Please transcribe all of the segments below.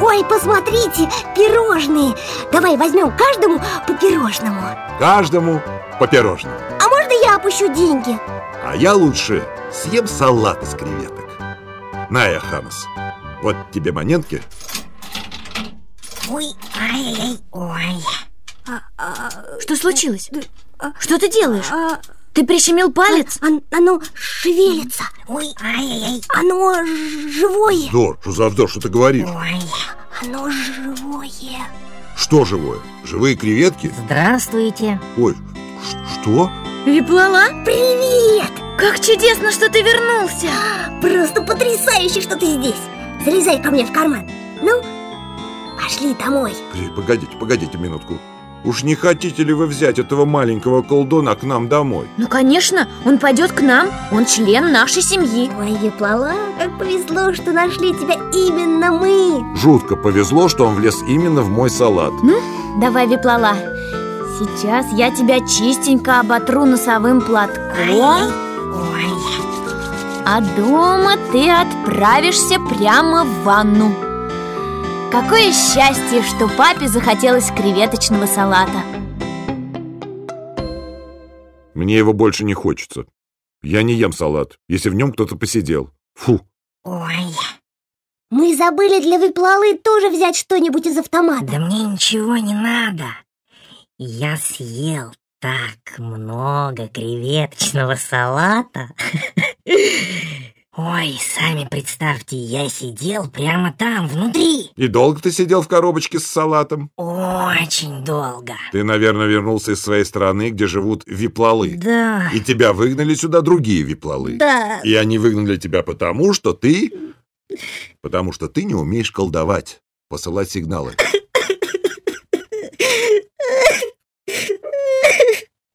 Ой, посмотрите, пирожные Давай возьмем каждому по пирожному Каждому по пирожному А можно я опущу деньги? А я лучше съем салат из креветок На, я, Ханас, вот тебе монетки Ой, ай-яй-яй, ой Что случилось? Что ты делаешь? Ты прищемил палец? Оно, оно шевелится Ой, ай-яй-яй Оно живое Вздор, что за вздор, что ты говоришь? Ой, оно живое Что живое? Живые креветки? Здравствуйте. Ой, что? Виплала? Привет! Как чудесно, что ты вернулся! Просто потрясающе, что ты здесь Залезай ко мне в карман Ну, пошли домой Погодите, погодите минутку Уж не хотите ли вы взять этого маленького колдуна к нам домой? Ну, конечно, он пойдет к нам, он член нашей семьи. Ой, Виплала, как повезло, что нашли тебя именно мы. Жутко повезло, что он влез именно в мой салат. Давай, Виплала Сейчас я тебя чистенько оботру носовым платком. Ой, А дома ты отправишься прямо в ванну Какое счастье, что папе захотелось креветочного салата. Мне его больше не хочется. Я не ем салат, если в нем кто-то посидел. Фу, ой. Мы забыли для Виплалы тоже взять что-нибудь из автомата. Да мне ничего не надо. Я съел так много креветочного салата. Ой, сами представьте, я сидел прямо там, внутри. и долго ты сидел в коробочке с салатом? Очень долго. Ты, наверное, вернулся из своей страны, где живут виплалы Да. И тебя выгнали сюда другие виплалы Да И они выгнали тебя потому, что ты... Потому что ты не умеешь колдовать Посылать сигналы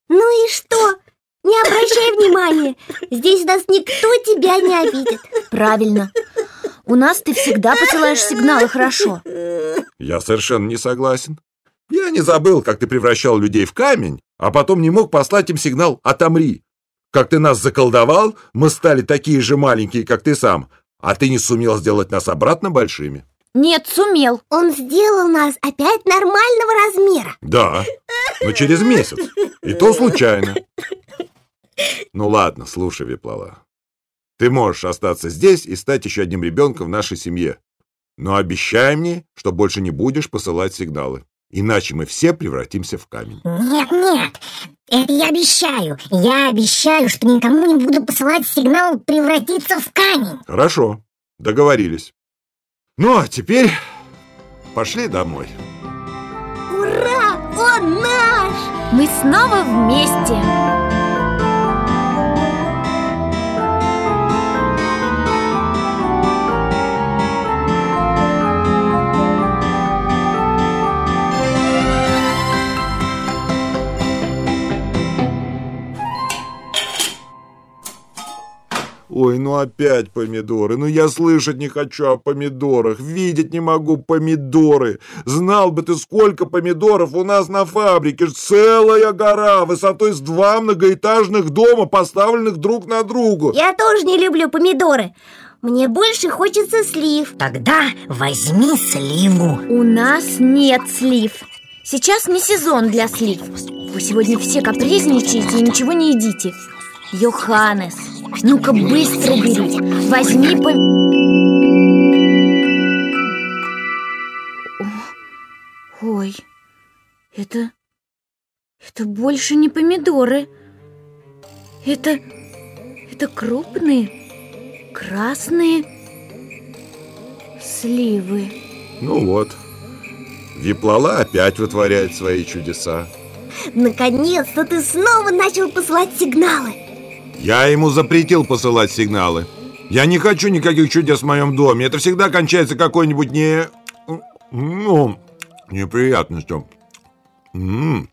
Ну и что? Не внимания Здесь нас никто тебя не обидит. Правильно. У нас ты всегда посылаешь сигналы хорошо. Я совершенно не согласен. Я не забыл, как ты превращал людей в камень А потом не мог послать им сигнал «Отомри» Как ты нас заколдовал, мы стали такие же маленькие, как ты сам А ты не сумел сделать нас обратно большими. Нет, сумел. Он сделал нас опять нормального размера. Да, но через месяц. И то случайно Ну ладно, слушай, Виплала Ты можешь остаться здесь и стать еще одним ребенком в нашей семье Но обещай мне, что больше не будешь посылать сигналы Иначе мы все превратимся в камень Нет, нет, это я обещаю. Я обещаю, что никому не буду посылать сигнал превратиться в камень. Хорошо, договорились Ну, а теперь пошли домой Ура! Он наш! Мы снова вместе Ой, ну опять помидоры. Ну я слышать не хочу о помидорах. Видеть не могу помидоры. Знал бы ты, сколько помидоров у нас на фабрике. Целая гора, высотой с два многоэтажных дома, поставленных друг на другу. Я тоже не люблю помидоры Мне больше хочется слив Тогда возьми сливу. У нас нет слив Сейчас не сезон для слив Вы сегодня все капризничаете и ничего не едите Йоханнес, ну-ка быстро бери Возьми по... Ой, это... Это больше не помидоры Это... Это крупные, красные сливы Ну вот. Виплала опять вытворяет свои чудеса. Наконец-то ты снова начал посылать сигналы Я ему запретил посылать сигналы. Я не хочу никаких чудес в моем доме. Это всегда кончается какой-нибудь не... Ну, неприятностью. М-м,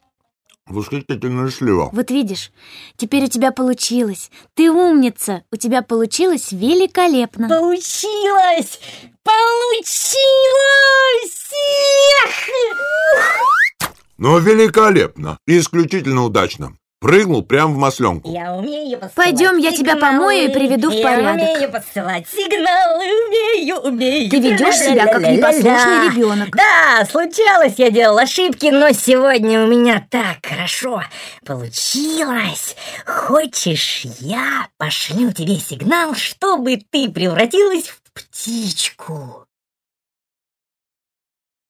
восхитительная слива. Вот видишь, теперь у тебя получилось Ты умница, у тебя получилось великолепно Получилось! Получилось! Ну, великолепно. И исключительно удачно. Прыгнул прямо в масленку. Я умею посылать Пойдем, я тебя помою и приведу в порядок. Я умею посылать сигналы, умею, умею. Ты ведешь себя как непослушный ребенок. Да, случалось, я делал ошибки, но сегодня у меня так хорошо получилось. Хочешь, я пошлю тебе сигнал, чтобы ты превратилась в птичку?